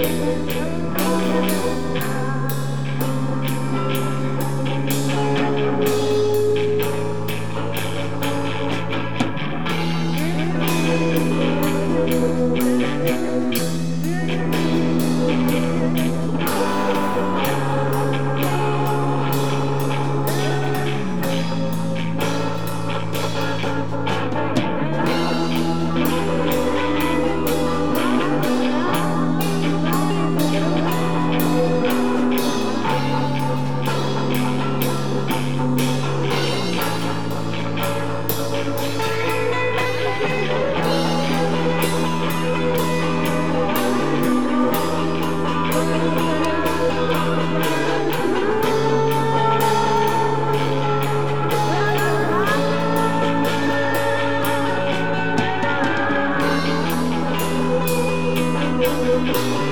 Música Música